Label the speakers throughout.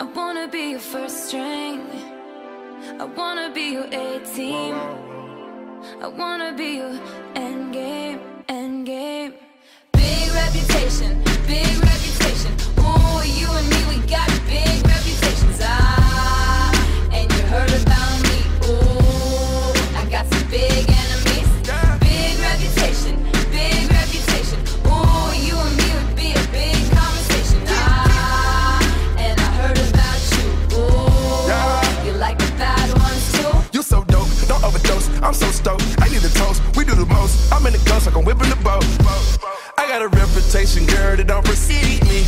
Speaker 1: I wanna be your first string. I wanna be your A team. I wanna be your end game, end game. Big reputation, big reputation.
Speaker 2: I'm in the ghost like I'm whipping the boat. I got a reputation, girl, that don't precede me.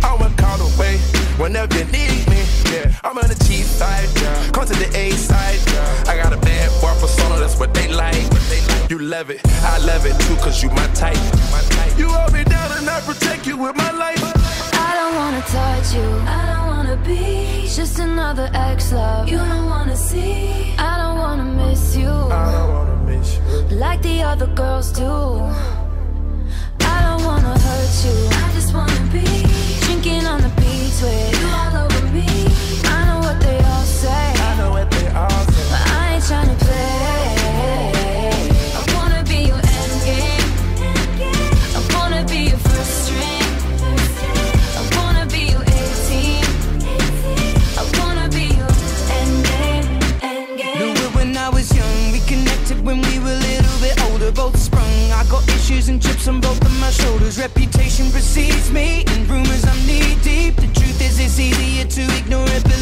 Speaker 2: I'm a call away whenever you need me. Yeah, I'm on the cheap side, come to the A side. I got a bad bar for persona, that's what they like. You love it, I love it too, cause you my type. You hold me down and I protect you with my life.
Speaker 1: I don't wanna touch you, I don't wanna be just another ex love. You don't wanna see, I don't wanna miss you like the other girls do. I don't wanna hurt you. I just wanna be Drinking on the beach with you all over me. I know what they all say.
Speaker 2: I know what they all say.
Speaker 1: But I ain't
Speaker 3: trying to play. and chips on both of my shoulders. Reputation precedes me, and rumors I'm knee deep. The truth is, it's easier to ignore it.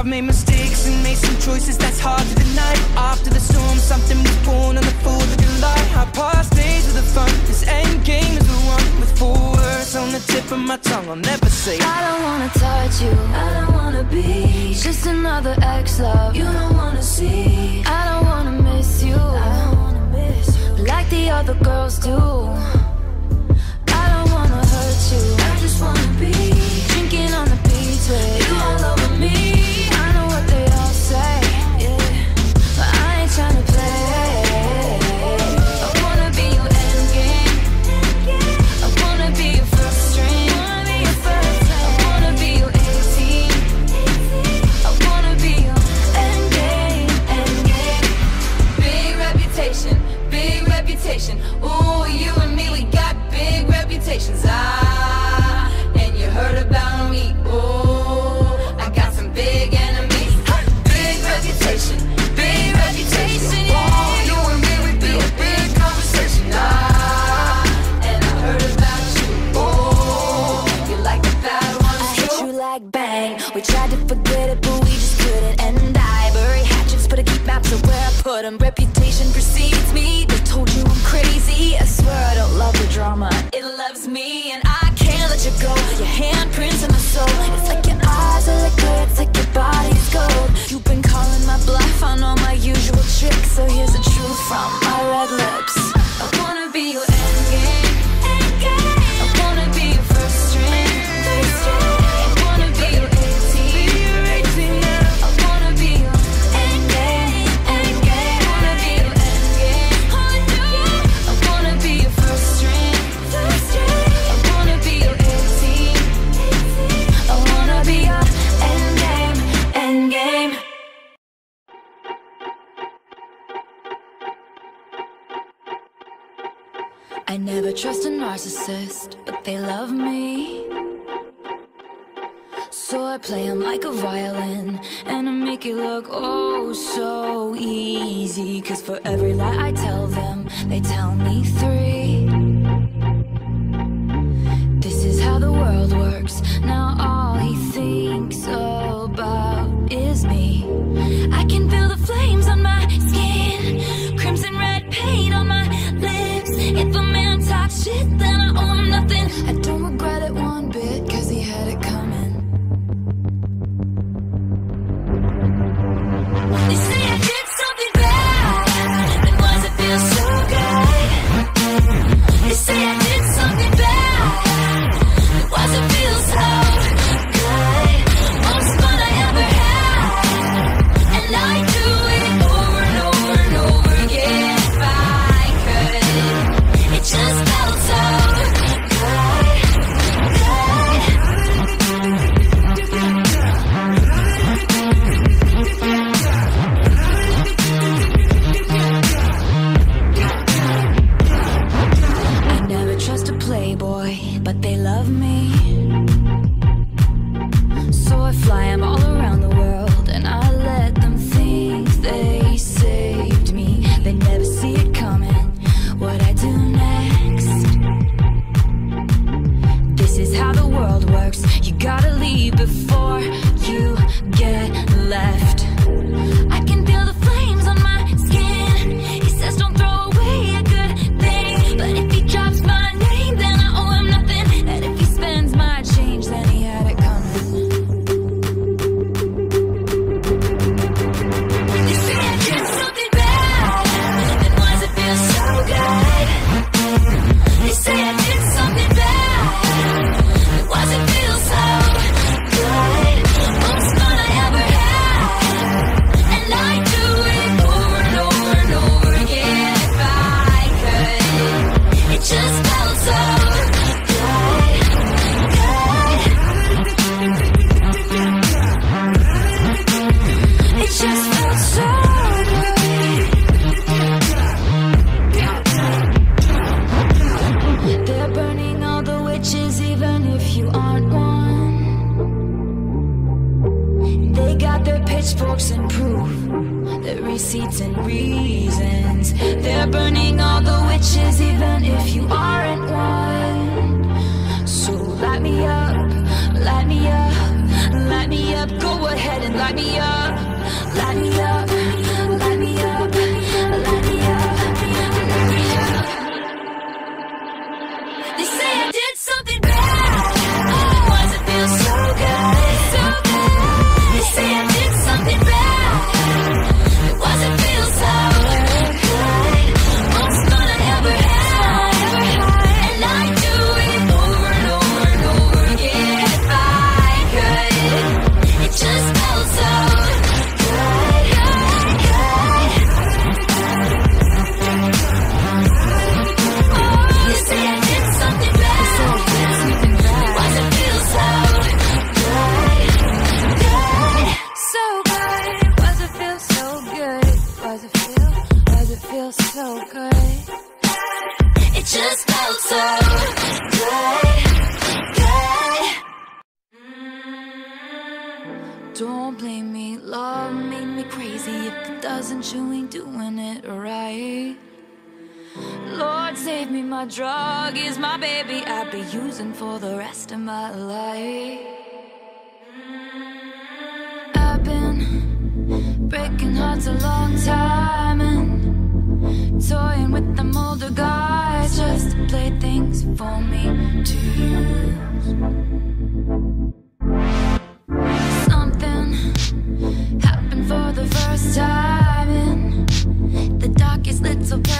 Speaker 3: I've made mistakes and made some choices that's hard to deny. After the storm, something was born on the 4th of July. I passed days of the fun, this end game is the one with four words on the tip of my tongue. I'll never say,
Speaker 1: I don't wanna touch you, I don't wanna be just another ex love you don't wanna see. I don't wanna miss you, I don't wanna miss you like the other girls do. I don't wanna hurt you, I just wanna be drinking on the beach with you all over. trick, so here's the truth from my red lips. play him like a violin And I make it look oh so easy. Cause for every lie I tell them, they tell me three. This is how the world works. Now all he thinks about is me. I can feel the flames on my skin Crimson red paint on my lips. If a man talks shit then I owe him. Nothing. I don't regret it one bit. see it. might me up. using for the rest of my life. I've been breaking hearts a long time and toying with them older guys just to play things for me to use. Something happened for the first time in the darkest little.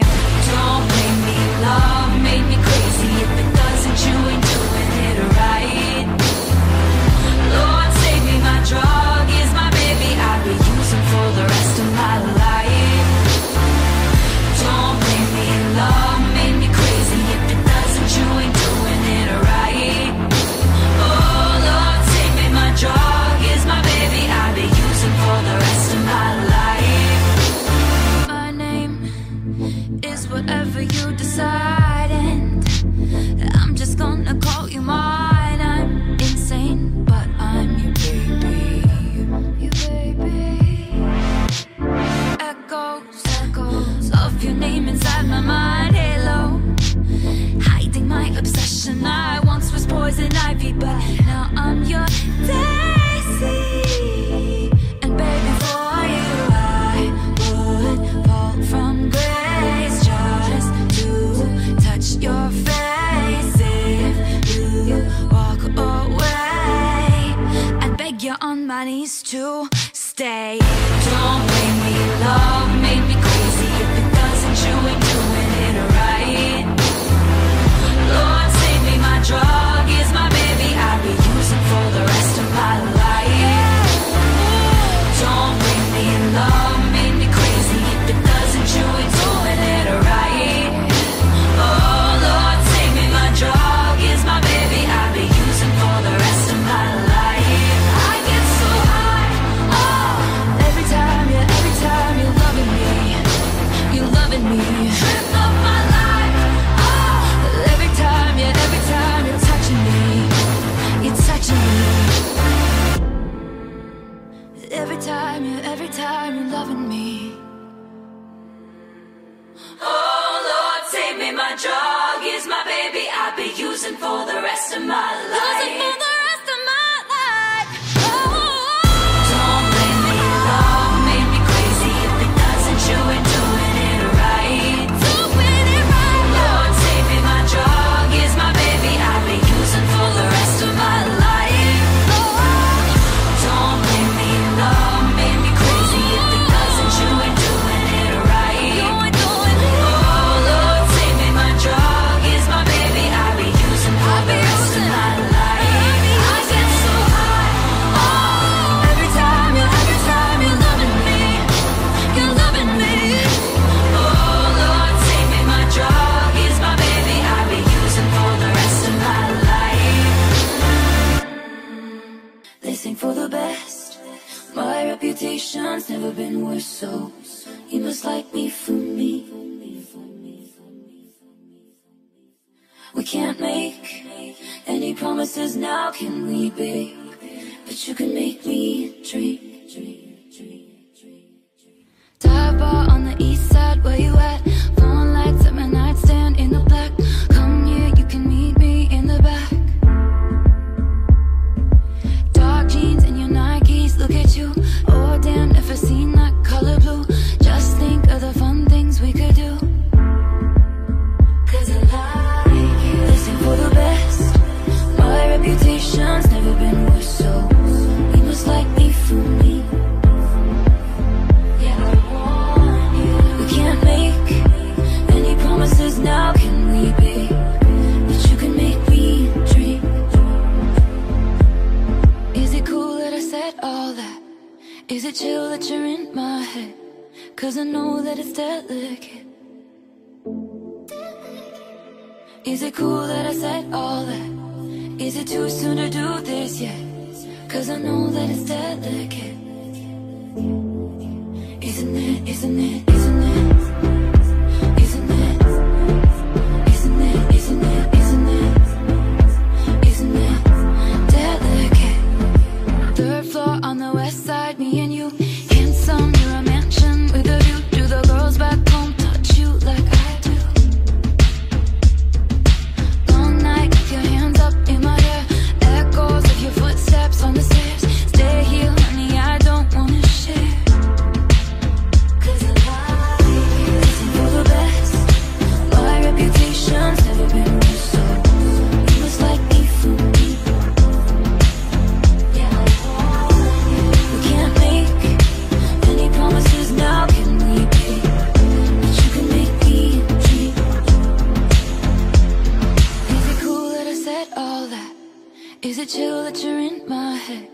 Speaker 1: Is it chill that you're in my head?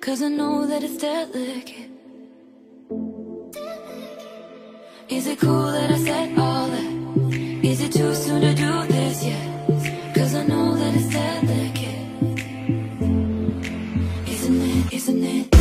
Speaker 1: Cause I know that it's delicate. Is it cool that I said all that? Is it too soon to do this yet? Cause I know that it's delicate. Isn't it? Isn't it?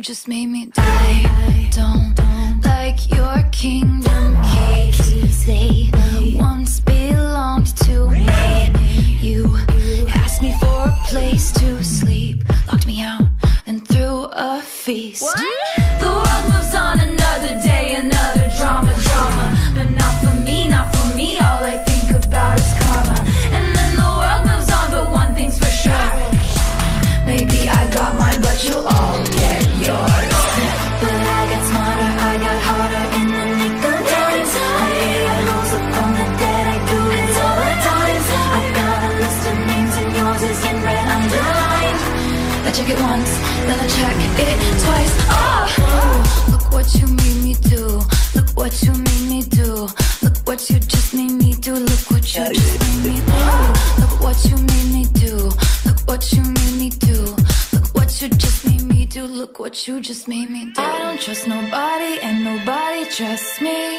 Speaker 1: just made I check it once, then I check it twice. Oh! Look what you made me do. Look what you made me do. Look what you just made me do. Look what you just made me do. Look what you made me do. Look what you made me do. Look what you just made me do. Look what you just made me do. I don't trust nobody, and nobody trusts me.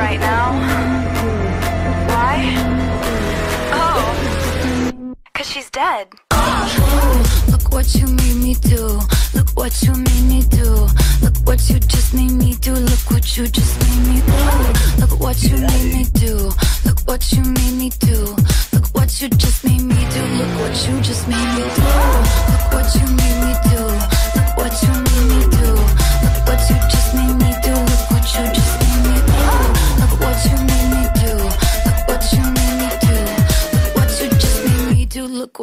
Speaker 4: right now. Why? Oh, cause she's dead.
Speaker 1: Look what you made me do. Look what you made me do. Look what you just made me do. Look what you just made me do. Look what you made me do. Look what you made me do. Look what you just made me do. Look what you just made me do. Look what you made me do.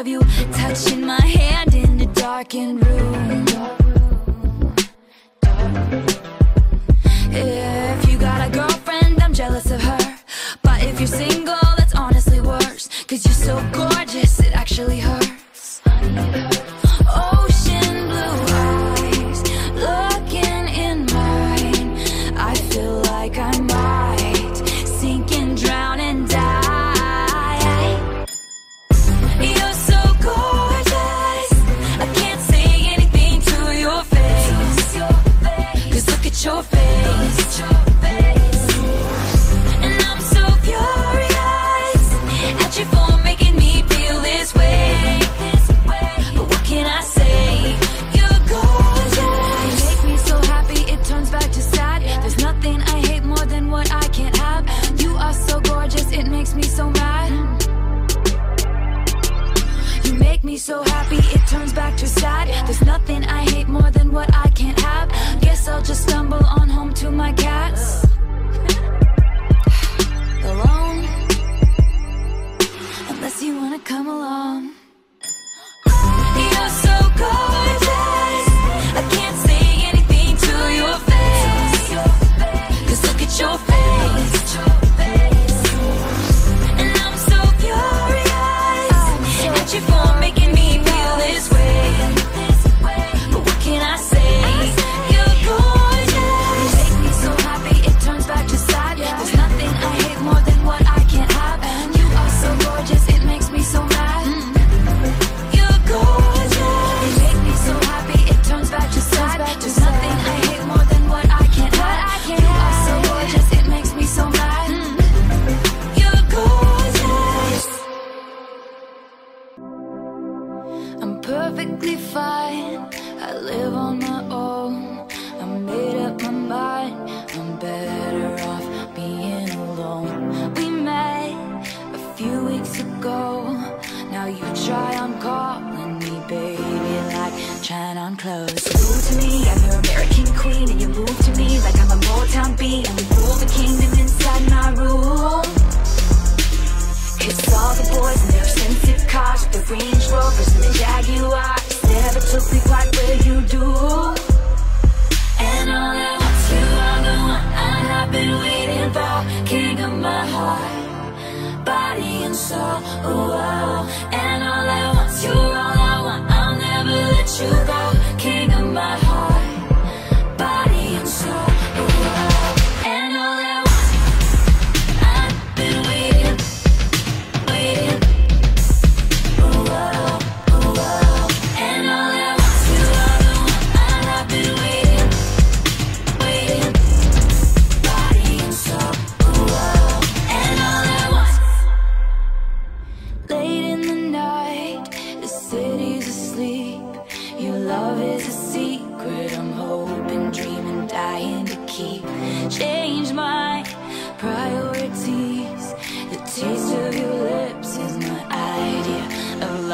Speaker 1: Of you touching my hand in a darkened room.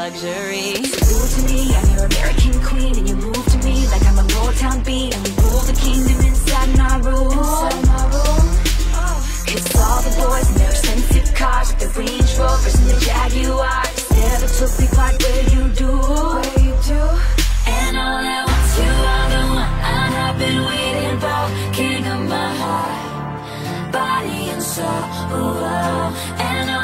Speaker 1: luxury. Cool to me, I'm your American queen, and you move to me like I'm a old town bee. and we rule the kingdom inside my room. Inside my room. Oh. Cause all the boys in their expensive cars, with the Range Rovers and the Jaguars, never took me quite where you do. Where you do. And all at once, you are the one I've been waiting for, king of my heart, body and soul. Ooh, oh. And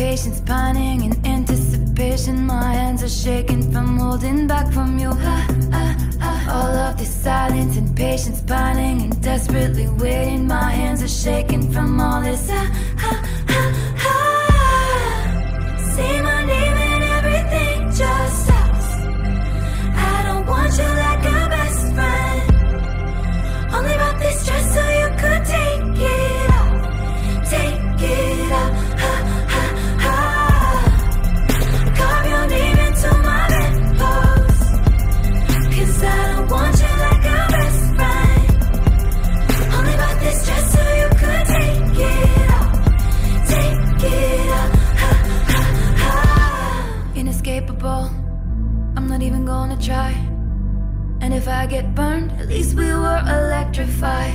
Speaker 1: patience pining in anticipation. My hands are shaking from holding back from you. Ah, ah, ah. All of this silence and patience pining and desperately waiting. My hands are shaking from all this. I get burned, at least we were electrified.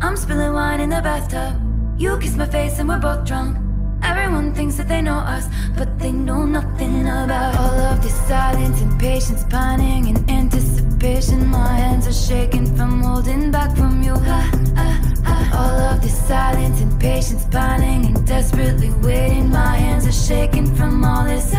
Speaker 1: I'm spilling wine in the bathtub. You kiss my face and we're both drunk. Everyone thinks that they know us, but they know nothing about all of this silence, and patience, pining, and anticipation. My hands are shaking from holding back from you. All of this silence, impatience, pining, and desperately waiting. My hands are shaking from all this.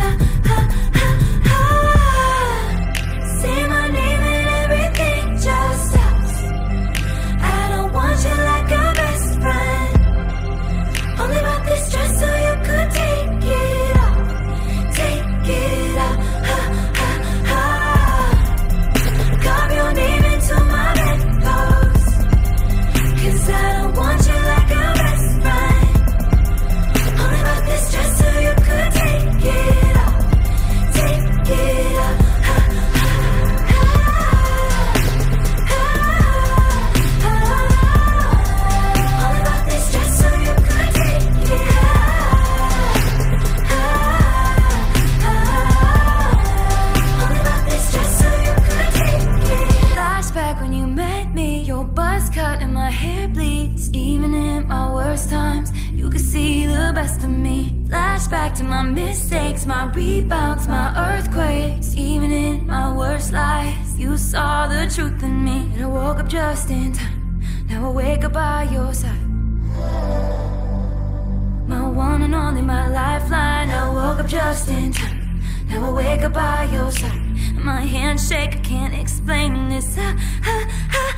Speaker 1: my mistakes, my rebounds, my earthquakes, even in my worst lies. You saw the truth in me, and I woke up just in time. Now I wake up by your side. My one and only, my lifeline. I woke up just in time. Now I wake up by your side. My handshake, I can't explain this. I,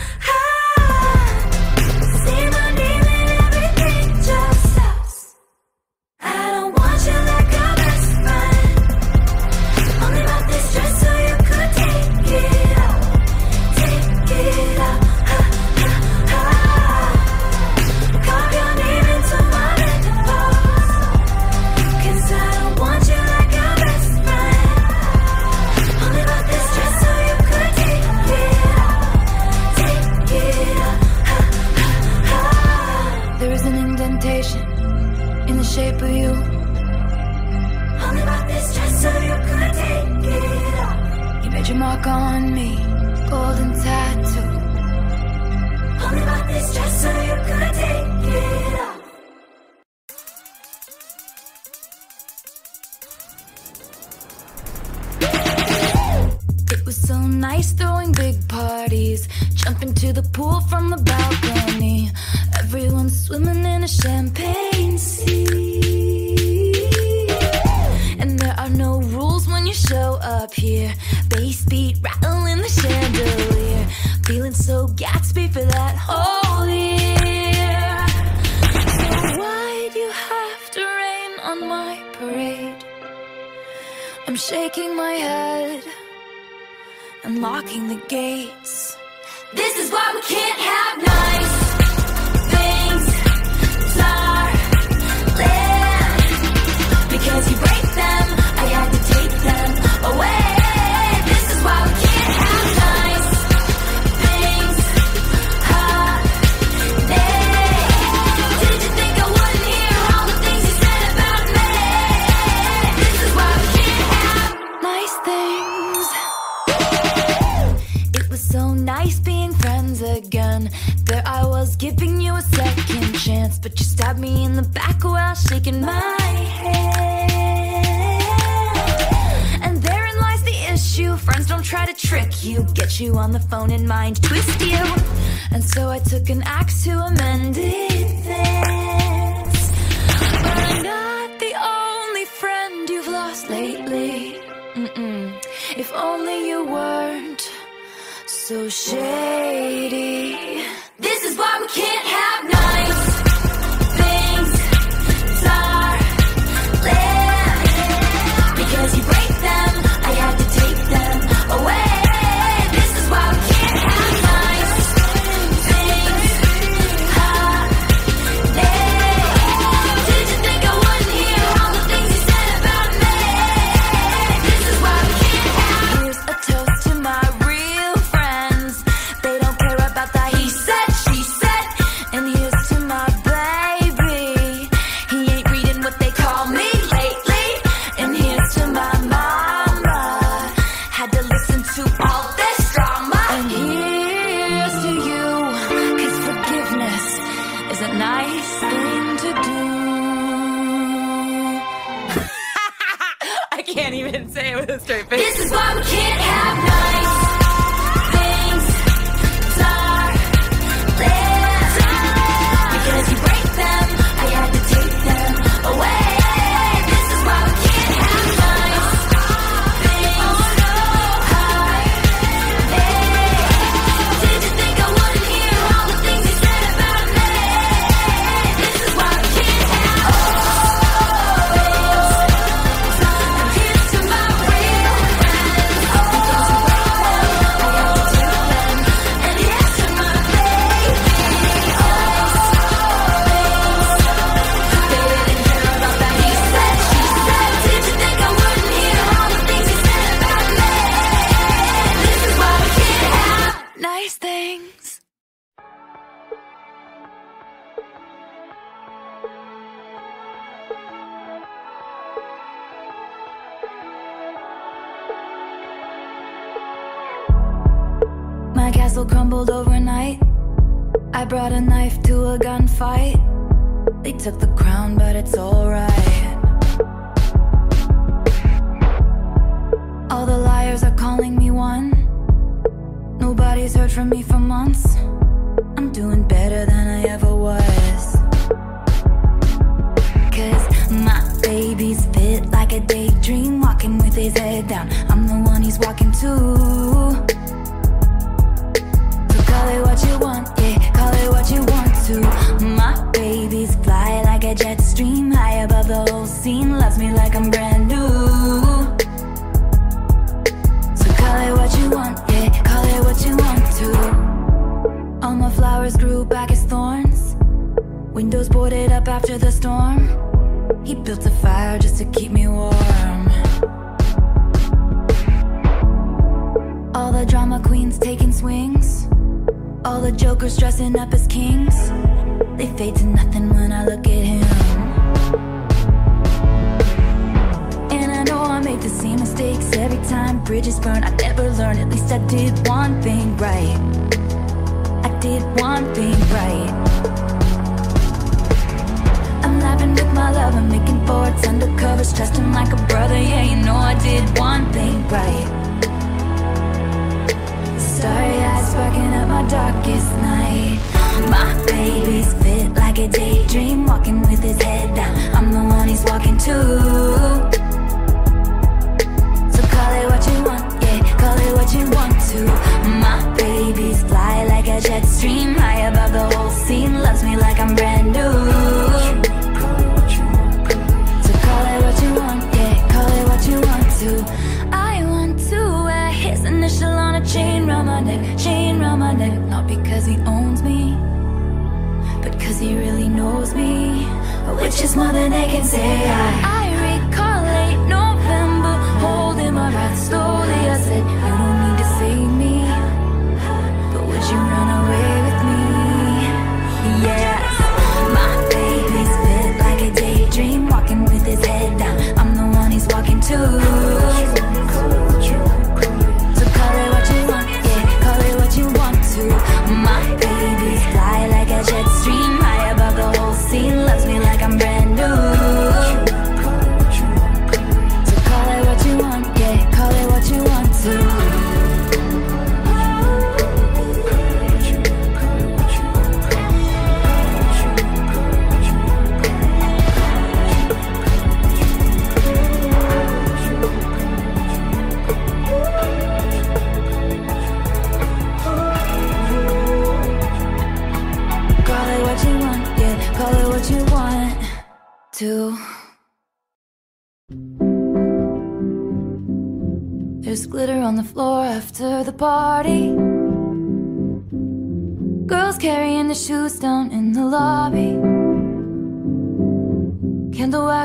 Speaker 1: things. It was so nice being friends again. There I was giving you a second chance, but you stabbed me in the back while shaking my hand. And therein lies the issue. Friends don't try to trick you, get you on the phone and mind twist you. And so I took an axe to amend it. This. Only you weren't so shady. This is why we can't have nice a gunfight. They took the crown, but it's alright. All the liars are calling me one. Nobody's heard from me for months. I'm doing better than I ever was. Cause my baby's fit like a daydream, walking with his head down. I'm the one he's walking to. Scene, loves me like I'm brand new. So call it what you want, yeah, call it what you want to. All my flowers grew back as thorns, windows boarded up after the storm. He built a fire just to keep me warm. All the drama queens taking swings. All the jokers dressing up as kings. They fade to nothing when I look at him. Make the same mistakes every time bridges burn. I never learn, at least I did one thing right. I did one thing right. I'm laughing with my love, I'm making forwards undercovers, trust him like a brother. Yeah, you know I did one thing right. Starry eyes sparking up my darkest night. My baby's fit like a daydream, walking with his head down. I'm the one he's walking to it what you want, yeah, call it what you want to. My baby's fly like a jet stream High above the whole scene, loves me like I'm brand new. So call it what you want, yeah, call it what you want to. I want to wear his initial on a chain round my neck Chain round my neck, not because he owns me But cause he really knows me Which is more than they can say. I my breath slowly. I said, You don't need to save me, but would you run away with me? Yes, my baby's fit like a daydream, walking with his head down. I'm the one he's walking to.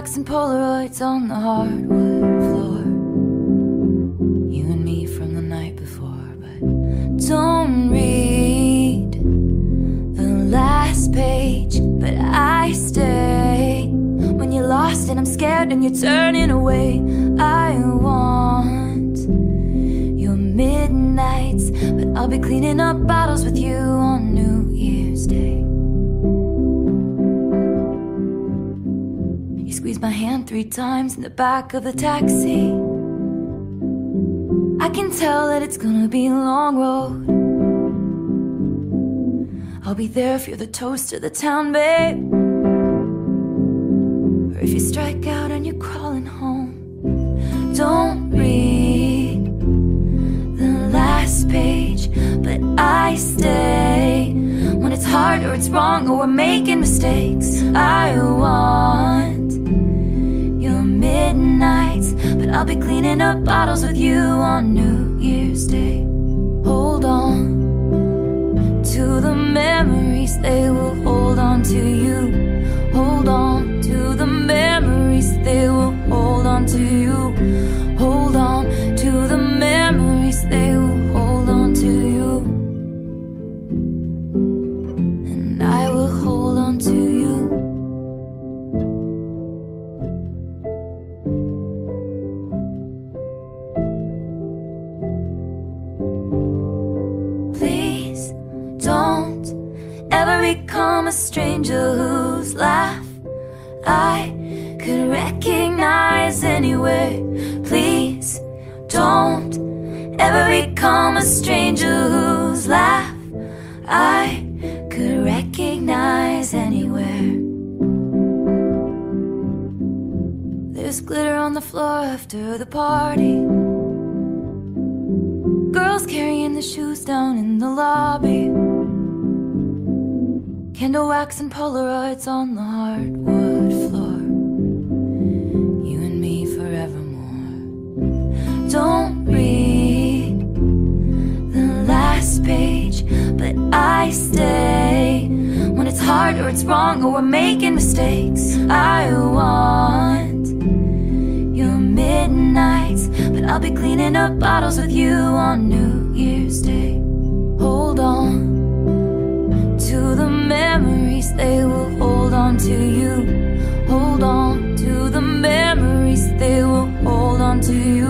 Speaker 1: And Polaroids on the hardwood three times in the back of the taxi. I can tell that it's gonna be a long road. I'll be there if you're the toast of the town, babe. Or if you strike out and you're crawling home. Don't read the last page, but I stay. When it's hard or it's wrong or we're making mistakes, I want midnights, but I'll be cleaning up bottles with you on New Year's Day. Hold on to the memories, they will hold on to you. Hold on to the memories, they will hold on to you. Stranger whose laugh I could recognize anywhere. Please don't ever become a stranger whose laugh I could recognize anywhere. There's glitter on the floor after the party. Girls carrying the shoes down in the lobby. Candle wax and Polaroids on the hardwood floor. You and me forevermore. Don't read the last page, but I stay. When it's hard or it's wrong or we're making mistakes, I want your midnights, but I'll be cleaning up bottles with you on New Year's Day memories, they will hold on to you. Hold on to the memories, they will hold on to you.